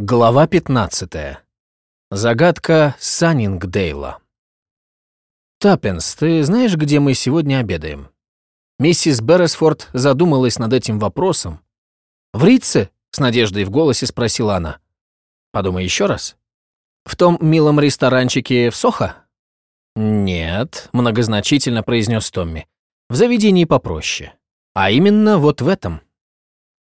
Глава 15. Загадка Саннингдейла. «Таппинс, ты знаешь, где мы сегодня обедаем?» Миссис Берресфорд задумалась над этим вопросом. «В Рице?» — с надеждой в голосе спросила она. «Подумай еще раз. В том милом ресторанчике в Сохо?» «Нет», — многозначительно произнес Томми. «В заведении попроще. А именно вот в этом».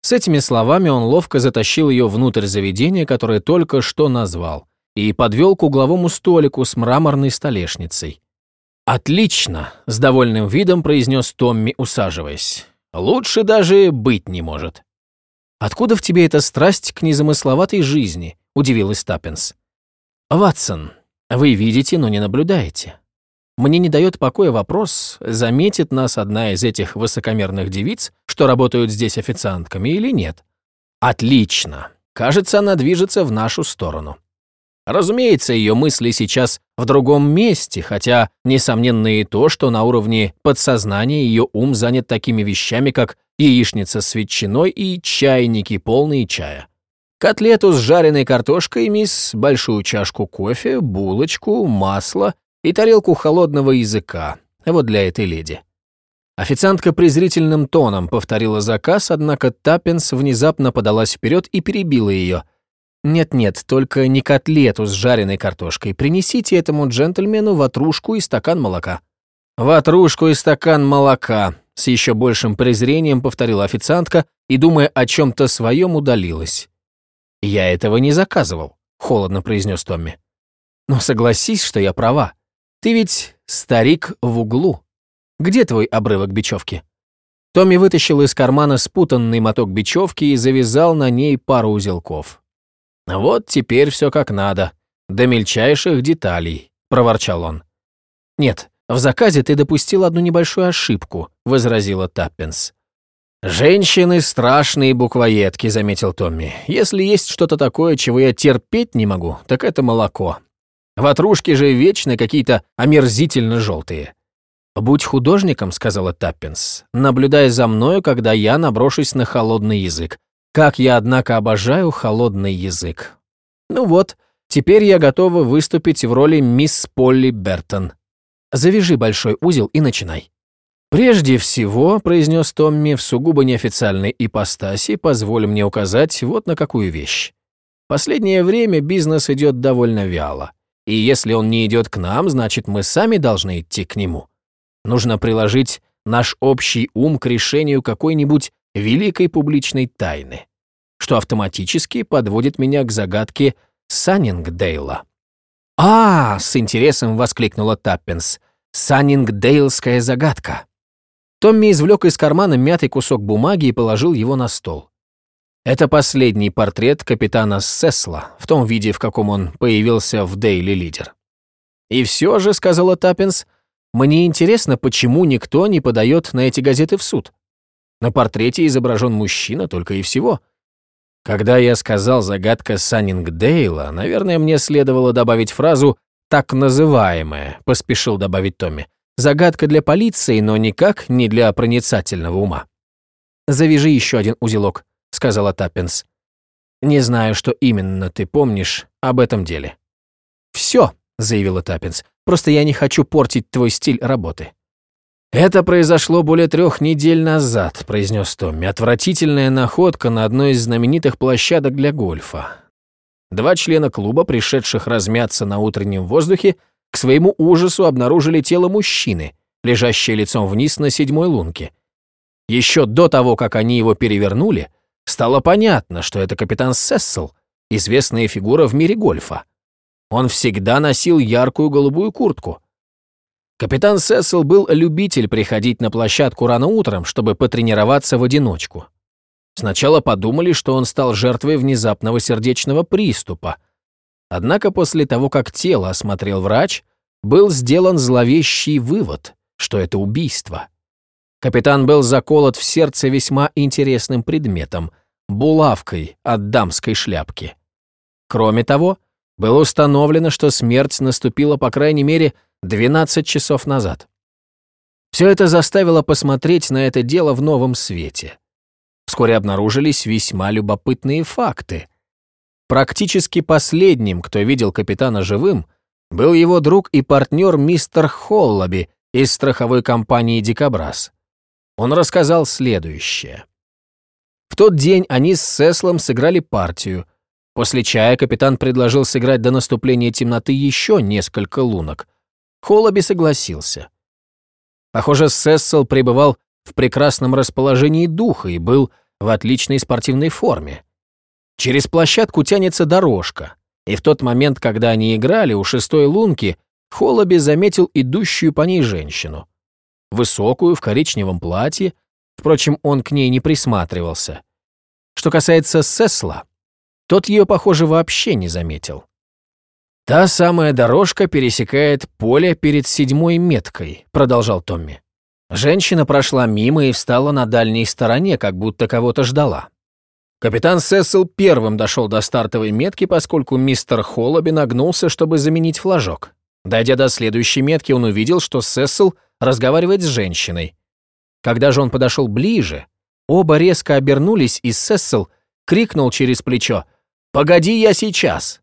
С этими словами он ловко затащил ее внутрь заведения, которое только что назвал, и подвел к угловому столику с мраморной столешницей. «Отлично!» — с довольным видом произнес Томми, усаживаясь. «Лучше даже быть не может». «Откуда в тебе эта страсть к незамысловатой жизни?» — удивилась Таппинс. «Ватсон, вы видите, но не наблюдаете. Мне не дает покоя вопрос, заметит нас одна из этих высокомерных девиц, что работают здесь официантками или нет. Отлично. Кажется, она движется в нашу сторону. Разумеется, ее мысли сейчас в другом месте, хотя, несомненно, и то, что на уровне подсознания ее ум занят такими вещами, как яичница с ветчиной и чайники, полные чая. Котлету с жареной картошкой, мисс, большую чашку кофе, булочку, масло и тарелку холодного языка, вот для этой леди. Официантка презрительным тоном повторила заказ, однако Таппинс внезапно подалась вперед и перебила ее. «Нет-нет, только не котлету с жареной картошкой. Принесите этому джентльмену ватрушку и стакан молока». «Ватрушку и стакан молока», — с еще большим презрением повторила официантка и, думая о чем-то своем, удалилась. «Я этого не заказывал», — холодно произнес Томми. «Но согласись, что я права. Ты ведь старик в углу. Где твой обрывок бечевки?» Томми вытащил из кармана спутанный моток бечевки и завязал на ней пару узелков. «Вот теперь все как надо, до мельчайших деталей», — проворчал он. «Нет, в заказе ты допустил одну небольшую ошибку», — возразила Таппинс. «Женщины — страшные буквоедки», — заметил Томми. «Если есть что-то такое, чего я терпеть не могу, так это молоко. Ватрушки же вечно какие-то омерзительно желтые. «Будь художником», — сказала Таппинс, наблюдая за мною, когда я наброшусь на холодный язык. Как я, однако, обожаю холодный язык. Ну вот, теперь я готова выступить в роли мисс Полли Бертон. Завяжи большой узел и начинай. «Прежде всего», — произнес Томми в сугубо неофициальной ипостаси, позволь мне указать вот на какую вещь. Последнее время бизнес идет довольно вяло. И если он не идет к нам, значит, мы сами должны идти к нему. Нужно приложить наш общий ум к решению какой-нибудь великой публичной тайны, что автоматически подводит меня к загадке Саннингдейла. «А!» — с интересом воскликнула Таппинс. «Саннингдейлская загадка». Томми извлек из кармана мятый кусок бумаги и положил его на стол. Это последний портрет капитана Сесла, в том виде, в каком он появился в Daily Leader. «И все же», — сказала Таппинс, — «мне интересно, почему никто не подает на эти газеты в суд. На портрете изображен мужчина только и всего». Когда я сказал загадка Саннингдейла, наверное, мне следовало добавить фразу «так называемая», — поспешил добавить Томми. Загадка для полиции, но никак не для проницательного ума. «Завяжи еще один узелок», — сказала Таппинс. «Не знаю, что именно ты помнишь об этом деле». «Все», — заявила Таппинс, — «просто я не хочу портить твой стиль работы». «Это произошло более трех недель назад», — произнес Томми. «Отвратительная находка на одной из знаменитых площадок для гольфа. Два члена клуба, пришедших размяться на утреннем воздухе, к своему ужасу обнаружили тело мужчины, лежащее лицом вниз на седьмой лунке. Еще до того, как они его перевернули, Стало понятно, что это капитан Сессел, известная фигура в мире гольфа. Он всегда носил яркую голубую куртку. Капитан Сессел был любитель приходить на площадку рано утром, чтобы потренироваться в одиночку. Сначала подумали, что он стал жертвой внезапного сердечного приступа. Однако после того, как тело осмотрел врач, был сделан зловещий вывод, что это убийство. Капитан был заколот в сердце весьма интересным предметом – булавкой от дамской шляпки. Кроме того, было установлено, что смерть наступила по крайней мере 12 часов назад. Все это заставило посмотреть на это дело в новом свете. Вскоре обнаружились весьма любопытные факты. Практически последним, кто видел капитана живым, был его друг и партнер мистер Холлоби из страховой компании «Дикобраз». Он рассказал следующее. В тот день они с Сеслом сыграли партию. После чая капитан предложил сыграть до наступления темноты еще несколько лунок. Холлоби согласился. Похоже, Сессел пребывал в прекрасном расположении духа и был в отличной спортивной форме. Через площадку тянется дорожка, и в тот момент, когда они играли у шестой лунки, Холоби заметил идущую по ней женщину. Высокую, в коричневом платье, впрочем, он к ней не присматривался. Что касается Сесла, тот ее, похоже, вообще не заметил. «Та самая дорожка пересекает поле перед седьмой меткой», — продолжал Томми. Женщина прошла мимо и встала на дальней стороне, как будто кого-то ждала. Капитан Сесил первым дошел до стартовой метки, поскольку мистер Холлоби нагнулся, чтобы заменить флажок. Дойдя до следующей метки, он увидел, что Сесил разговаривает с женщиной. Когда же он подошел ближе, оба резко обернулись, и Сесил крикнул через плечо «Погоди, я сейчас!».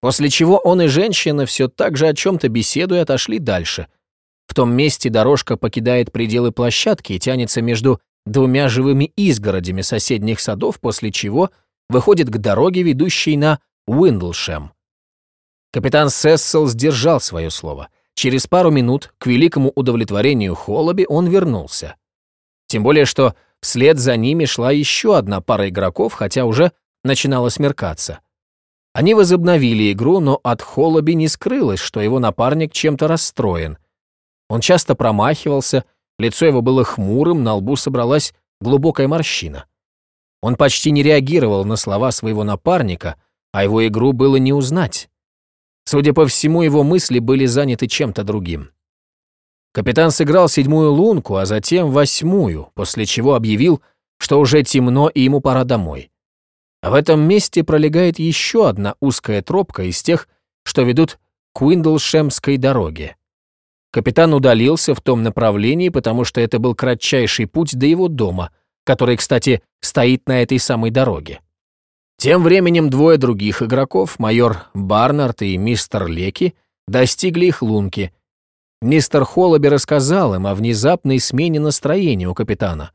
После чего он и женщина все так же о чем-то беседуя отошли дальше. В том месте дорожка покидает пределы площадки и тянется между двумя живыми изгородями соседних садов, после чего выходит к дороге, ведущей на Уиндлшем. Капитан Сессел сдержал свое слово. Через пару минут, к великому удовлетворению Холоби, он вернулся. Тем более, что вслед за ними шла еще одна пара игроков, хотя уже начинало смеркаться. Они возобновили игру, но от Холоби не скрылось, что его напарник чем-то расстроен. Он часто промахивался, Лицо его было хмурым, на лбу собралась глубокая морщина. Он почти не реагировал на слова своего напарника, а его игру было не узнать. Судя по всему, его мысли были заняты чем-то другим. Капитан сыграл седьмую лунку, а затем восьмую, после чего объявил, что уже темно и ему пора домой. А в этом месте пролегает еще одна узкая тропка из тех, что ведут к Уиндлшемской дороге. Капитан удалился в том направлении, потому что это был кратчайший путь до его дома, который, кстати, стоит на этой самой дороге. Тем временем двое других игроков, майор Барнард и мистер Леки, достигли их лунки. Мистер Холлоби рассказал им о внезапной смене настроения у капитана.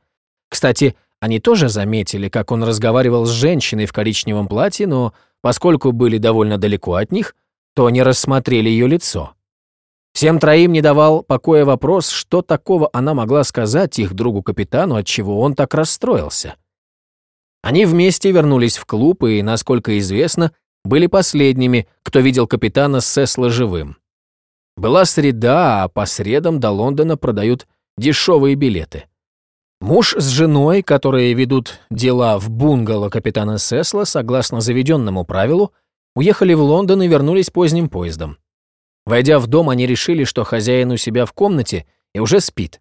Кстати, они тоже заметили, как он разговаривал с женщиной в коричневом платье, но поскольку были довольно далеко от них, то не рассмотрели ее лицо. Всем троим не давал покоя вопрос, что такого она могла сказать их другу-капитану, отчего он так расстроился. Они вместе вернулись в клуб и, насколько известно, были последними, кто видел капитана Сесла живым. Была среда, а по средам до Лондона продают дешевые билеты. Муж с женой, которые ведут дела в бунгало капитана Сесла, согласно заведенному правилу, уехали в Лондон и вернулись поздним поездом. Войдя в дом, они решили, что хозяин у себя в комнате и уже спит.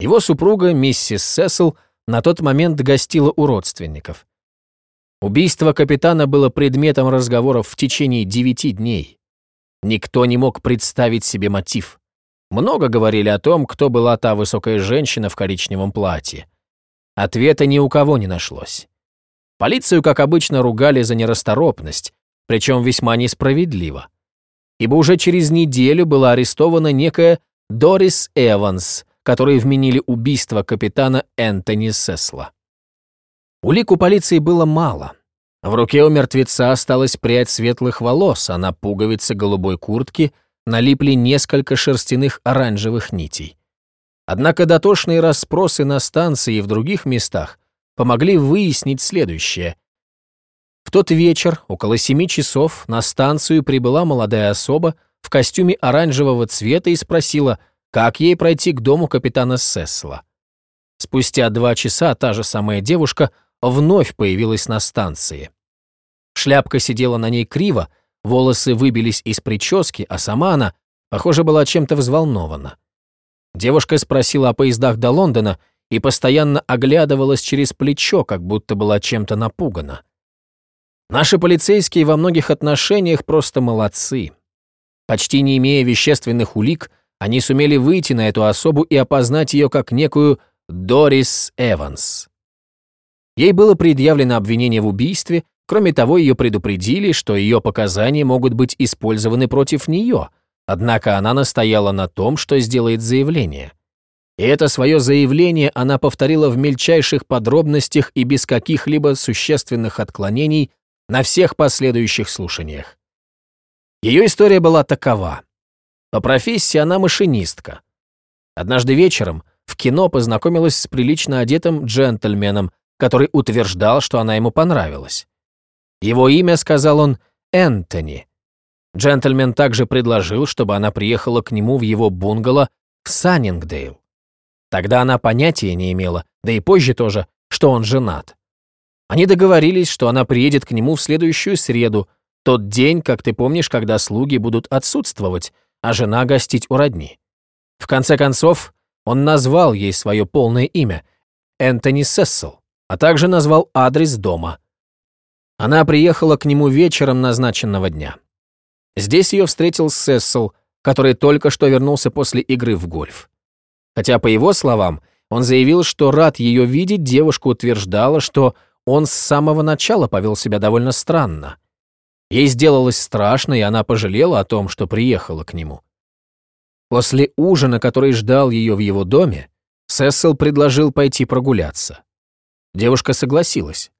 Его супруга, миссис Сесл, на тот момент гостила у родственников. Убийство капитана было предметом разговоров в течение девяти дней. Никто не мог представить себе мотив. Много говорили о том, кто была та высокая женщина в коричневом платье. Ответа ни у кого не нашлось. Полицию, как обычно, ругали за нерасторопность, причем весьма несправедливо ибо уже через неделю была арестована некая Дорис Эванс, которой вменили убийство капитана Энтони Сесла. Улик у полиции было мало. В руке у мертвеца осталась прядь светлых волос, а на пуговице голубой куртки налипли несколько шерстяных оранжевых нитей. Однако дотошные расспросы на станции и в других местах помогли выяснить следующее. В тот вечер, около семи часов, на станцию прибыла молодая особа в костюме оранжевого цвета и спросила, как ей пройти к дому капитана Сесла. Спустя два часа та же самая девушка вновь появилась на станции. Шляпка сидела на ней криво, волосы выбились из прически, а сама она, похоже, была чем-то взволнована. Девушка спросила о поездах до Лондона и постоянно оглядывалась через плечо, как будто была чем-то напугана. Наши полицейские во многих отношениях просто молодцы. Почти не имея вещественных улик, они сумели выйти на эту особу и опознать ее как некую Дорис Эванс. Ей было предъявлено обвинение в убийстве, Кроме того, ее предупредили, что ее показания могут быть использованы против нее, однако она настояла на том, что сделает заявление. И это свое заявление она повторила в мельчайших подробностях и без каких-либо существенных отклонений на всех последующих слушаниях. Ее история была такова. По профессии она машинистка. Однажды вечером в кино познакомилась с прилично одетым джентльменом, который утверждал, что она ему понравилась. Его имя, сказал он, Энтони. Джентльмен также предложил, чтобы она приехала к нему в его бунгало в Саннингдейл. Тогда она понятия не имела, да и позже тоже, что он женат. Они договорились, что она приедет к нему в следующую среду, тот день, как ты помнишь, когда слуги будут отсутствовать, а жена гостить у родни. В конце концов, он назвал ей свое полное имя – Энтони Сессел, а также назвал адрес дома. Она приехала к нему вечером назначенного дня. Здесь ее встретил Сессел, который только что вернулся после игры в гольф. Хотя, по его словам, он заявил, что рад ее видеть, девушка утверждала, что он с самого начала повел себя довольно странно. Ей сделалось страшно, и она пожалела о том, что приехала к нему. После ужина, который ждал ее в его доме, Сессел предложил пойти прогуляться. Девушка согласилась.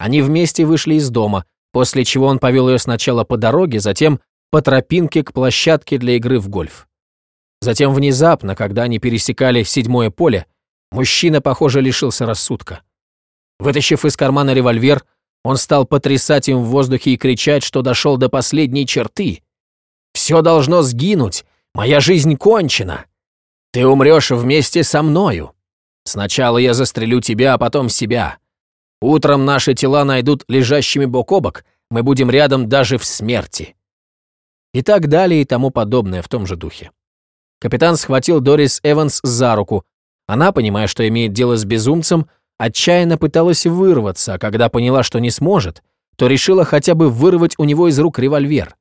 Они вместе вышли из дома, после чего он повел ее сначала по дороге, затем по тропинке к площадке для игры в гольф. Затем внезапно, когда они пересекали седьмое поле, мужчина, похоже, лишился рассудка. Вытащив из кармана револьвер, он стал потрясать им в воздухе и кричать, что дошел до последней черты. «Все должно сгинуть! Моя жизнь кончена! Ты умрешь вместе со мною! Сначала я застрелю тебя, а потом себя. Утром наши тела найдут лежащими бок о бок, мы будем рядом даже в смерти». И так далее и тому подобное в том же духе. Капитан схватил Дорис Эванс за руку. Она, понимая, что имеет дело с безумцем, отчаянно пыталась вырваться, а когда поняла, что не сможет, то решила хотя бы вырвать у него из рук револьвер.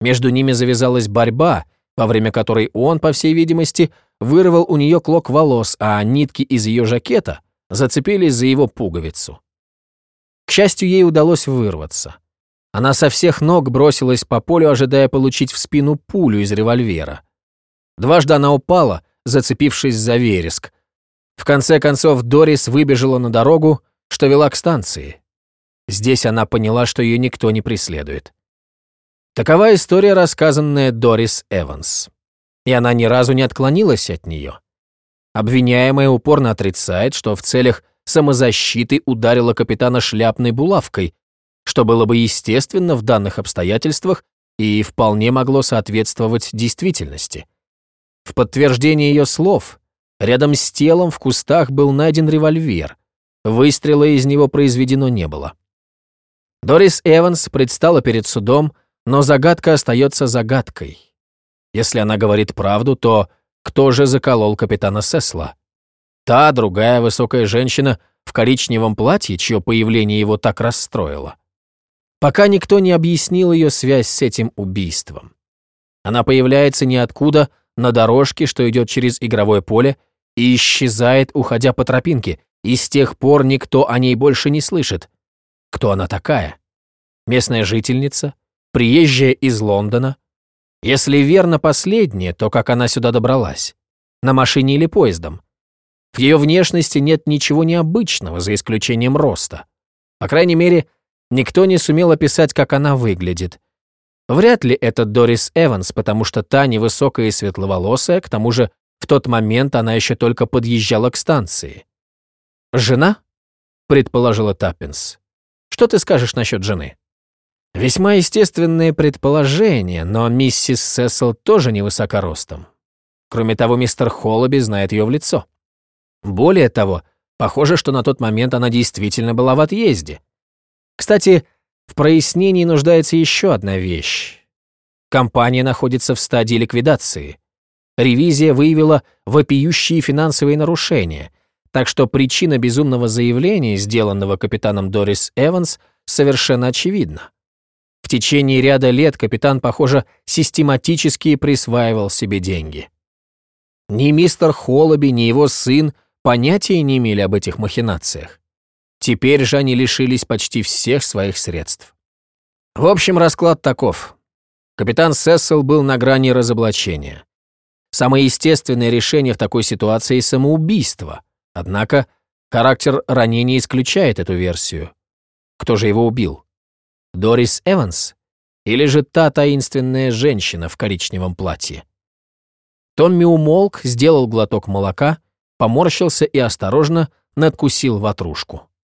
Между ними завязалась борьба, во время которой он, по всей видимости, вырвал у нее клок волос, а нитки из ее жакета зацепились за его пуговицу. К счастью, ей удалось вырваться. Она со всех ног бросилась по полю, ожидая получить в спину пулю из револьвера. Дважды она упала, зацепившись за вереск, в конце концов, Дорис выбежала на дорогу, что вела к станции. Здесь она поняла, что ее никто не преследует. Такова история, рассказанная Дорис Эванс. И она ни разу не отклонилась от нее. Обвиняемая упорно отрицает, что в целях самозащиты ударила капитана шляпной булавкой, что было бы естественно в данных обстоятельствах и вполне могло соответствовать действительности. В подтверждение ее слов Рядом с телом в кустах был найден револьвер. Выстрела из него произведено не было. Дорис Эванс предстала перед судом, но загадка остается загадкой. Если она говорит правду, то кто же заколол капитана Сесла? Та, другая высокая женщина в коричневом платье, чье появление его так расстроило. Пока никто не объяснил ее связь с этим убийством. Она появляется ниоткуда на дорожке, что идет через игровое поле, и исчезает, уходя по тропинке, и с тех пор никто о ней больше не слышит. Кто она такая? Местная жительница? Приезжая из Лондона? Если верно последнее, то как она сюда добралась? На машине или поездом? В ее внешности нет ничего необычного, за исключением роста. По крайней мере, никто не сумел описать, как она выглядит. Вряд ли это Дорис Эванс, потому что та невысокая и светловолосая, к тому же в тот момент она еще только подъезжала к станции. «Жена?» — предположила Таппинс. «Что ты скажешь насчет жены?» Весьма естественное предположение, но миссис Сесл тоже невысока ростом. Кроме того, мистер Холлоби знает ее в лицо. Более того, похоже, что на тот момент она действительно была в отъезде. Кстати, в прояснении нуждается еще одна вещь. Компания находится в стадии ликвидации. Ревизия выявила вопиющие финансовые нарушения, так что причина безумного заявления, сделанного капитаном Дорис Эванс, совершенно очевидна. В течение ряда лет капитан, похоже, систематически присваивал себе деньги. Ни мистер Холлоби, ни его сын понятия не имели об этих махинациях. Теперь же они лишились почти всех своих средств. В общем, расклад таков. Капитан Сессел был на грани разоблачения. Самое естественное решение в такой ситуации – самоубийство. Однако характер ранения исключает эту версию. Кто же его убил? Дорис Эванс? Или же та таинственная женщина в коричневом платье? Томми умолк, сделал глоток молока, поморщился и осторожно надкусил ватрушку.